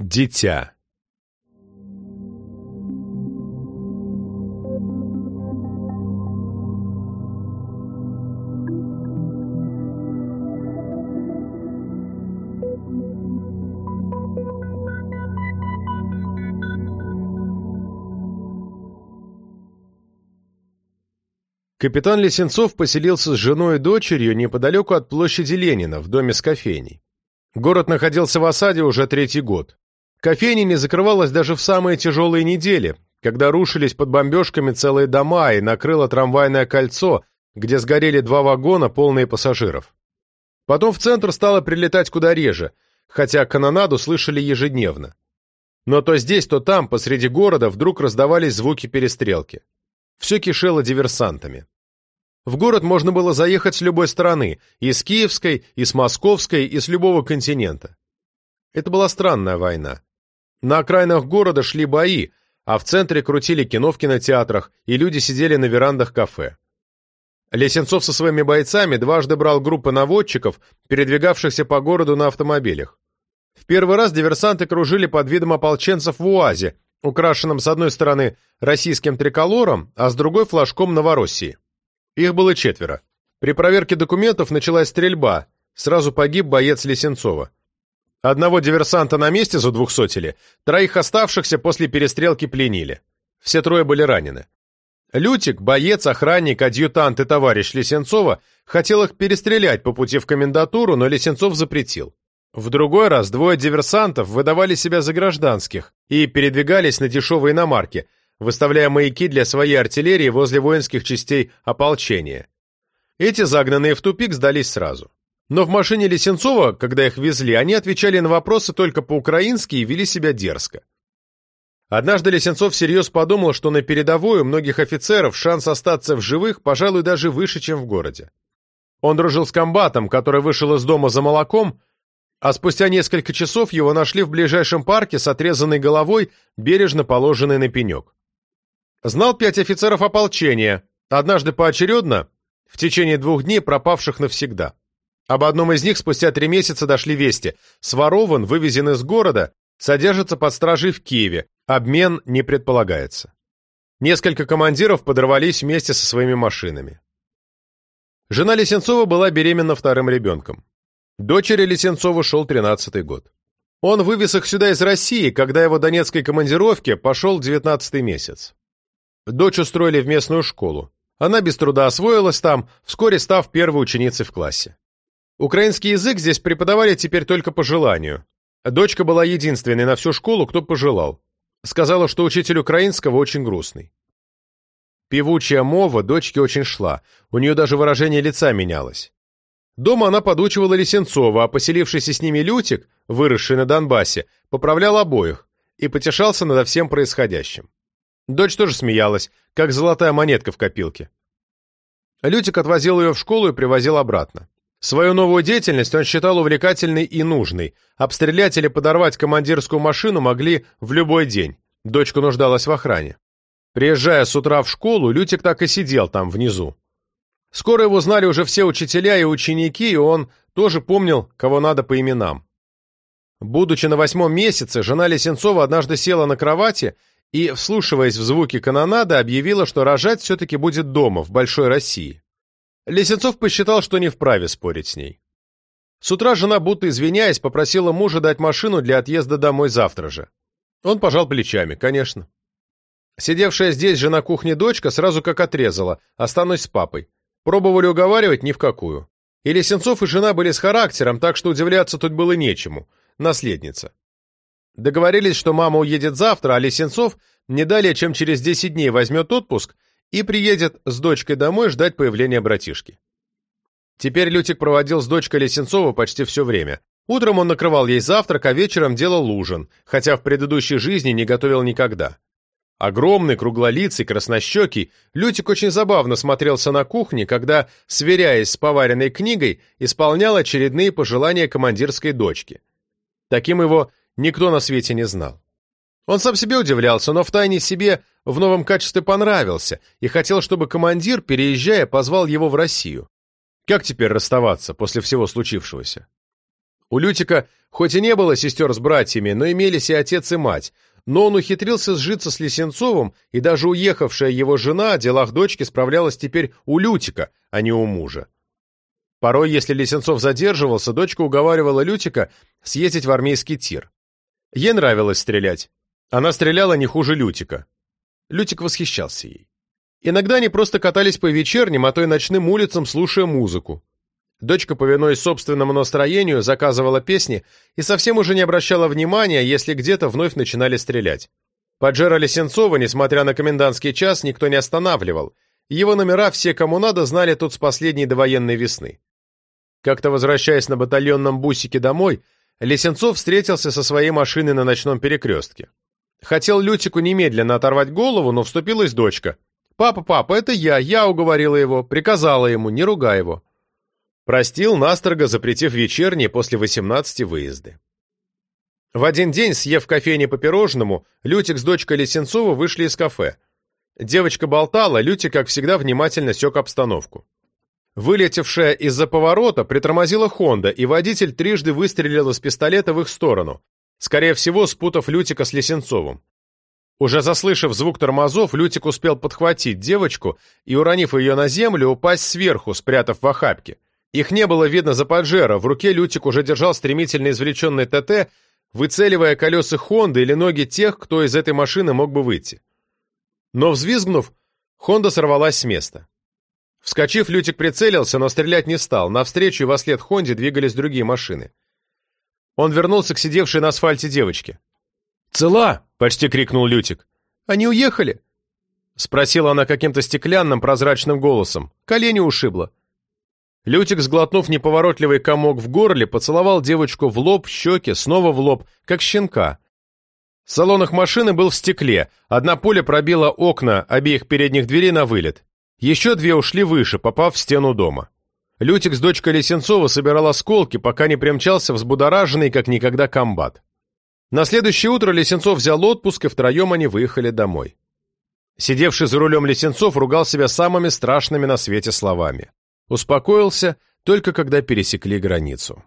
Дитя. Капитан Лесенцов поселился с женой и дочерью неподалеку от площади Ленина, в доме с кофейней. Город находился в осаде уже третий год. Кофейня не закрывалась даже в самые тяжелые недели, когда рушились под бомбежками целые дома и накрыло трамвайное кольцо, где сгорели два вагона, полные пассажиров. Потом в центр стало прилетать куда реже, хотя канонаду слышали ежедневно. Но то здесь, то там, посреди города, вдруг раздавались звуки перестрелки. Все кишело диверсантами. В город можно было заехать с любой стороны, и с Киевской, и с Московской, и с любого континента. Это была странная война. На окраинах города шли бои, а в центре крутили кино в кинотеатрах, и люди сидели на верандах кафе. Лесенцов со своими бойцами дважды брал группы наводчиков, передвигавшихся по городу на автомобилях. В первый раз диверсанты кружили под видом ополченцев в УАЗе, украшенном с одной стороны российским триколором, а с другой флажком Новороссии. Их было четверо. При проверке документов началась стрельба, сразу погиб боец Лесенцова. Одного диверсанта на месте задвухсотили, троих оставшихся после перестрелки пленили. Все трое были ранены. Лютик, боец, охранник, адъютант и товарищ Лесенцова хотел их перестрелять по пути в комендатуру, но Лесенцов запретил. В другой раз двое диверсантов выдавали себя за гражданских и передвигались на дешевые иномарки, выставляя маяки для своей артиллерии возле воинских частей ополчения. Эти загнанные в тупик сдались сразу. Но в машине Лесенцова, когда их везли, они отвечали на вопросы только по-украински и вели себя дерзко. Однажды Лесенцов всерьез подумал, что на передовой у многих офицеров шанс остаться в живых, пожалуй, даже выше, чем в городе. Он дружил с комбатом, который вышел из дома за молоком, а спустя несколько часов его нашли в ближайшем парке с отрезанной головой, бережно положенной на пенек. Знал пять офицеров ополчения, однажды поочередно, в течение двух дней пропавших навсегда. Об одном из них спустя три месяца дошли вести. Сворован, вывезен из города, содержится под стражей в Киеве. Обмен не предполагается. Несколько командиров подорвались вместе со своими машинами. Жена Лесенцова была беременна вторым ребенком. Дочери Лисенцова шел тринадцатый год. Он вывез их сюда из России, когда его донецкой командировке пошел девятнадцатый месяц. Дочь устроили в местную школу. Она без труда освоилась там, вскоре став первой ученицей в классе. Украинский язык здесь преподавали теперь только по желанию. Дочка была единственной на всю школу, кто пожелал. Сказала, что учитель украинского очень грустный. Певучая мова дочке очень шла, у нее даже выражение лица менялось. Дома она подучивала Лисенцова, а поселившийся с ними Лютик, выросший на Донбассе, поправлял обоих и потешался над всем происходящим. Дочь тоже смеялась, как золотая монетка в копилке. Лютик отвозил ее в школу и привозил обратно. Свою новую деятельность он считал увлекательной и нужной. Обстрелять или подорвать командирскую машину могли в любой день. Дочка нуждалась в охране. Приезжая с утра в школу, Лютик так и сидел там, внизу. Скоро его знали уже все учителя и ученики, и он тоже помнил, кого надо по именам. Будучи на восьмом месяце, жена Лесенцова однажды села на кровати и, вслушиваясь в звуки канонады, объявила, что рожать все-таки будет дома, в Большой России. Лесенцов посчитал, что не вправе спорить с ней. С утра жена, будто извиняясь, попросила мужа дать машину для отъезда домой завтра же. Он пожал плечами, конечно. Сидевшая здесь же на кухне дочка сразу как отрезала, останусь с папой. Пробовали уговаривать ни в какую. И Лесенцов и жена были с характером, так что удивляться тут было нечему. Наследница. Договорились, что мама уедет завтра, а Лесенцов не далее, чем через 10 дней возьмет отпуск и приедет с дочкой домой ждать появления братишки. Теперь Лютик проводил с дочкой Лесенцова почти все время. Утром он накрывал ей завтрак, а вечером делал ужин, хотя в предыдущей жизни не готовил никогда. Огромный, круглолицый, краснощекий, Лютик очень забавно смотрелся на кухне, когда, сверяясь с поваренной книгой, исполнял очередные пожелания командирской дочки. Таким его никто на свете не знал. Он сам себе удивлялся, но втайне себе в новом качестве понравился и хотел, чтобы командир, переезжая, позвал его в Россию. Как теперь расставаться после всего случившегося? У Лютика хоть и не было сестер с братьями, но имелись и отец, и мать, но он ухитрился сжиться с Лисенцовым, и даже уехавшая его жена о делах дочки справлялась теперь у Лютика, а не у мужа. Порой, если Лисенцов задерживался, дочка уговаривала Лютика съездить в армейский тир. Ей нравилось стрелять. Она стреляла не хуже Лютика. Лютик восхищался ей. Иногда они просто катались по вечерним, а то и ночным улицам, слушая музыку. Дочка, повинуясь собственному настроению, заказывала песни и совсем уже не обращала внимания, если где-то вновь начинали стрелять. Поджера Лисенцова, несмотря на комендантский час, никто не останавливал. Его номера все, кому надо, знали тут с последней довоенной весны. Как-то возвращаясь на батальонном бусике домой, Лисенцов встретился со своей машиной на ночном перекрестке. Хотел Лютику немедленно оторвать голову, но вступилась дочка. «Папа, папа, это я, я уговорила его, приказала ему, не ругай его». Простил, настрого запретив вечерние после восемнадцати выезды. В один день, съев кофейне по пирожному, Лютик с дочкой Лисенцова вышли из кафе. Девочка болтала, Лютик, как всегда, внимательно сёк обстановку. Вылетевшая из-за поворота притормозила Хонда, и водитель трижды выстрелил из пистолета в их сторону, скорее всего, спутав Лютика с Лисенцовым. Уже заслышав звук тормозов, Лютик успел подхватить девочку и, уронив ее на землю, упасть сверху, спрятав в охапке. Их не было видно за поджера, в руке Лютик уже держал стремительно извлеченный ТТ, выцеливая колеса Хонды или ноги тех, кто из этой машины мог бы выйти. Но взвизгнув, Хонда сорвалась с места. Вскочив, Лютик прицелился, но стрелять не стал. Навстречу и во след Хонде двигались другие машины. Он вернулся к сидевшей на асфальте девочке. «Цела!» — почти крикнул Лютик. «Они уехали?» — спросила она каким-то стеклянным прозрачным голосом. Колени ушибло. Лютик, сглотнув неповоротливый комок в горле, поцеловал девочку в лоб, в щеки, снова в лоб, как щенка. Салон их машины был в стекле, одна пуля пробила окна обеих передних дверей на вылет. Еще две ушли выше, попав в стену дома. Лютик с дочкой Лисенцова собирал осколки, пока не примчался взбудораженный, как никогда, комбат. На следующее утро Лисенцов взял отпуск, и втроем они выехали домой. Сидевший за рулем Лисенцов ругал себя самыми страшными на свете словами. Успокоился только когда пересекли границу.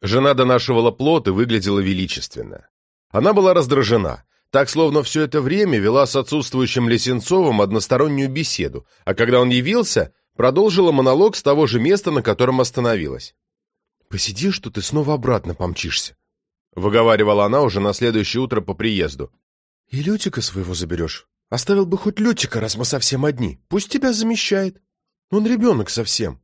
Жена донашивала плод и выглядела величественно. Она была раздражена, так словно все это время вела с отсутствующим Лесенцовым одностороннюю беседу, а когда он явился, продолжила монолог с того же места, на котором остановилась. «Посиди, что ты снова обратно помчишься», — выговаривала она уже на следующее утро по приезду. «И Лютика своего заберешь. Оставил бы хоть Лютика, раз мы совсем одни. Пусть тебя замещает». Он ребенок совсем.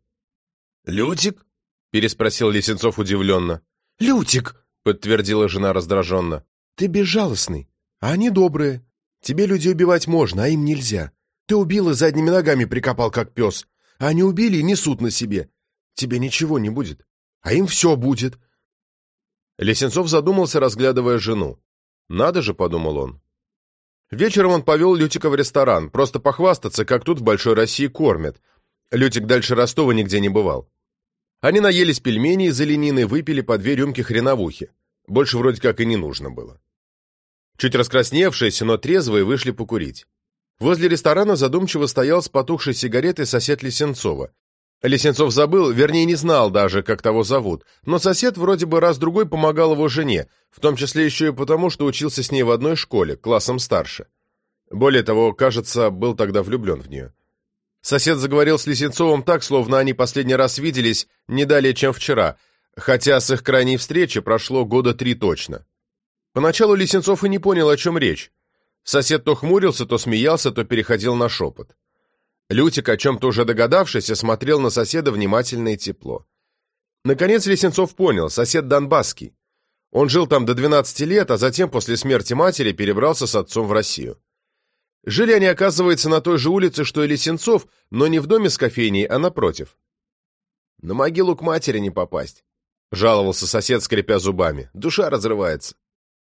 «Лютик?» — переспросил Лисенцов удивленно. «Лютик!» — подтвердила жена раздраженно. «Ты безжалостный, а они добрые. Тебе людей убивать можно, а им нельзя. Ты убил и задними ногами прикопал, как пес. Они убили и несут на себе. Тебе ничего не будет, а им все будет». Лисенцов задумался, разглядывая жену. «Надо же», — подумал он. Вечером он повел Лютика в ресторан, просто похвастаться, как тут в Большой России кормят, Лютик дальше Ростова нигде не бывал. Они наелись пельменей из оленины, выпили по две рюмки хреновухи. Больше вроде как и не нужно было. Чуть раскрасневшиеся, но трезвые, вышли покурить. Возле ресторана задумчиво стоял с потухшей сигаретой сосед Лисенцова. Лисенцов забыл, вернее, не знал даже, как того зовут, но сосед вроде бы раз-другой помогал его жене, в том числе еще и потому, что учился с ней в одной школе, классом старше. Более того, кажется, был тогда влюблен в нее. Сосед заговорил с Лисенцовым так, словно они последний раз виделись не далее, чем вчера, хотя с их крайней встречи прошло года три точно. Поначалу Лисенцов и не понял, о чем речь. Сосед то хмурился, то смеялся, то переходил на шепот. Лютик, о чем-то уже догадавшись, смотрел на соседа внимательно и тепло. Наконец Лисенцов понял, сосед Донбасский. Он жил там до 12 лет, а затем после смерти матери перебрался с отцом в Россию. Жили они, оказывается, на той же улице, что и Лисенцов, но не в доме с кофейней, а напротив. «На могилу к матери не попасть», — жаловался сосед, скрипя зубами. «Душа разрывается.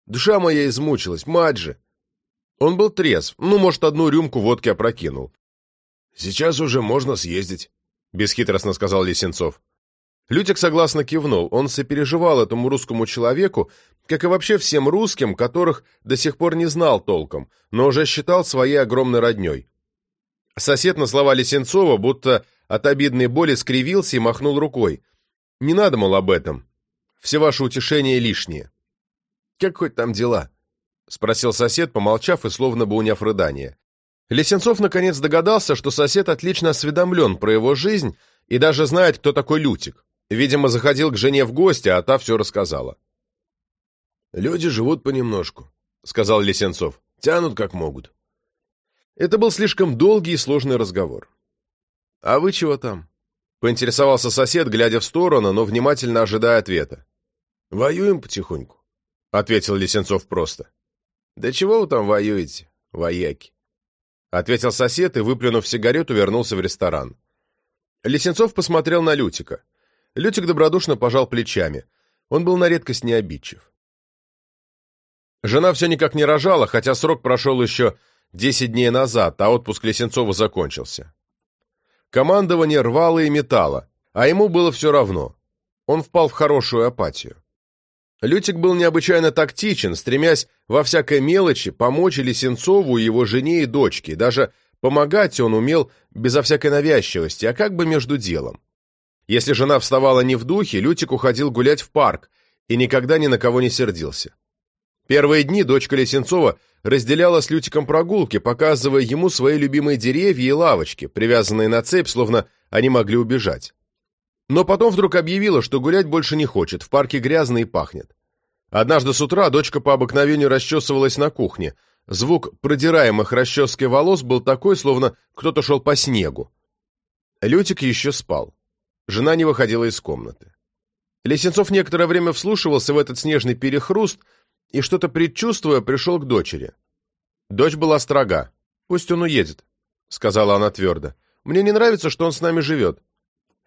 Душа моя измучилась, мать же». Он был трезв, ну, может, одну рюмку водки опрокинул. «Сейчас уже можно съездить», — бесхитростно сказал Лисенцов. Лютик согласно кивнул. Он сопереживал этому русскому человеку, как и вообще всем русским, которых до сих пор не знал толком, но уже считал своей огромной родней. Сосед на слова Лисенцова, будто от обидной боли скривился и махнул рукой. Не надо, мол, об этом. Все ваши утешения лишние. Как хоть там дела? Спросил сосед, помолчав и словно бы уняв рыдание. Лесенцов наконец догадался, что сосед отлично осведомлен про его жизнь и даже знает, кто такой Лютик. Видимо, заходил к жене в гости, а та все рассказала. «Люди живут понемножку», — сказал Лесенцов. «Тянут как могут». Это был слишком долгий и сложный разговор. «А вы чего там?» — поинтересовался сосед, глядя в сторону, но внимательно ожидая ответа. «Воюем потихоньку», — ответил Лесенцов просто. «Да чего вы там воюете, вояки?» — ответил сосед и, выплюнув сигарету, вернулся в ресторан. Лесенцов посмотрел на Лютика. Лютик добродушно пожал плечами. Он был на редкость необидчив. Жена все никак не рожала, хотя срок прошел еще десять дней назад, а отпуск Лесенцова закончился. Командование рвало и метало, а ему было все равно. Он впал в хорошую апатию. Лютик был необычайно тактичен, стремясь во всякой мелочи помочь Лисенцову, его жене и дочке. Даже помогать он умел безо всякой навязчивости, а как бы между делом. Если жена вставала не в духе, Лютик уходил гулять в парк и никогда ни на кого не сердился. Первые дни дочка Лисенцова разделяла с Лютиком прогулки, показывая ему свои любимые деревья и лавочки, привязанные на цепь, словно они могли убежать. Но потом вдруг объявила, что гулять больше не хочет, в парке грязно и пахнет. Однажды с утра дочка по обыкновению расчесывалась на кухне. Звук продираемых расческой волос был такой, словно кто-то шел по снегу. Лютик еще спал. Жена не выходила из комнаты. Лесенцов некоторое время вслушивался в этот снежный перехруст и, что-то предчувствуя, пришел к дочери. Дочь была строга. «Пусть он уедет», — сказала она твердо. «Мне не нравится, что он с нами живет.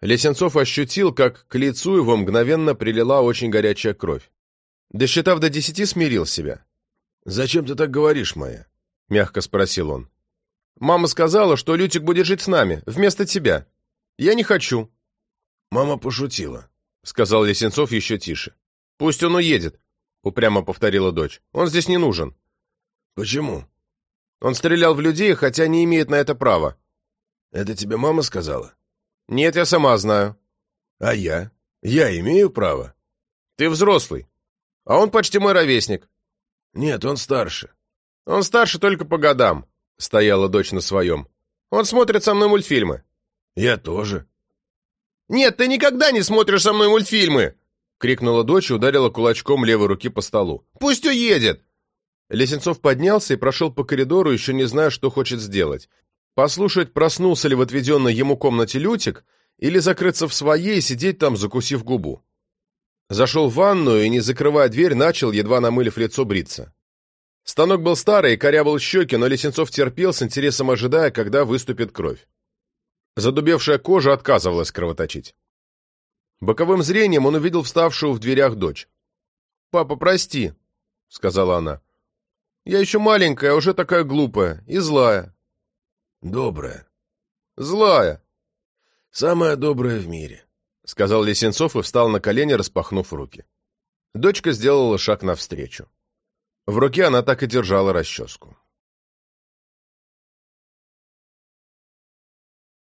Лесенцов ощутил, как к лицу его мгновенно прилила очень горячая кровь. Досчитав до десяти, смирил себя. «Зачем ты так говоришь, моя?» — мягко спросил он. «Мама сказала, что Лютик будет жить с нами, вместо тебя. Я не хочу». «Мама пошутила», — сказал Лесенцов еще тише. «Пусть он уедет», — упрямо повторила дочь. «Он здесь не нужен». «Почему?» «Он стрелял в людей, хотя не имеет на это права». «Это тебе мама сказала?» «Нет, я сама знаю». «А я? Я имею право?» «Ты взрослый. А он почти мой ровесник». «Нет, он старше». «Он старше только по годам», — стояла дочь на своем. «Он смотрит со мной мультфильмы». «Я тоже». «Нет, ты никогда не смотришь со мной мультфильмы!» — крикнула дочь и ударила кулачком левой руки по столу. «Пусть уедет!» Лесенцов поднялся и прошел по коридору, еще не зная, что хочет сделать. Послушать, проснулся ли в отведенной ему комнате Лютик, или закрыться в своей и сидеть там, закусив губу. Зашел в ванную и, не закрывая дверь, начал, едва намылив лицо, бриться. Станок был старый корябал щеки, но Лесенцов терпел, с интересом ожидая, когда выступит кровь. Задубевшая кожа отказывалась кровоточить. Боковым зрением он увидел вставшую в дверях дочь. «Папа, прости», — сказала она. «Я еще маленькая, уже такая глупая и злая. Добрая. Злая. Самая добрая в мире, сказал Лесенцов и встал на колени, распахнув руки. Дочка сделала шаг навстречу. В руке она так и держала расческу.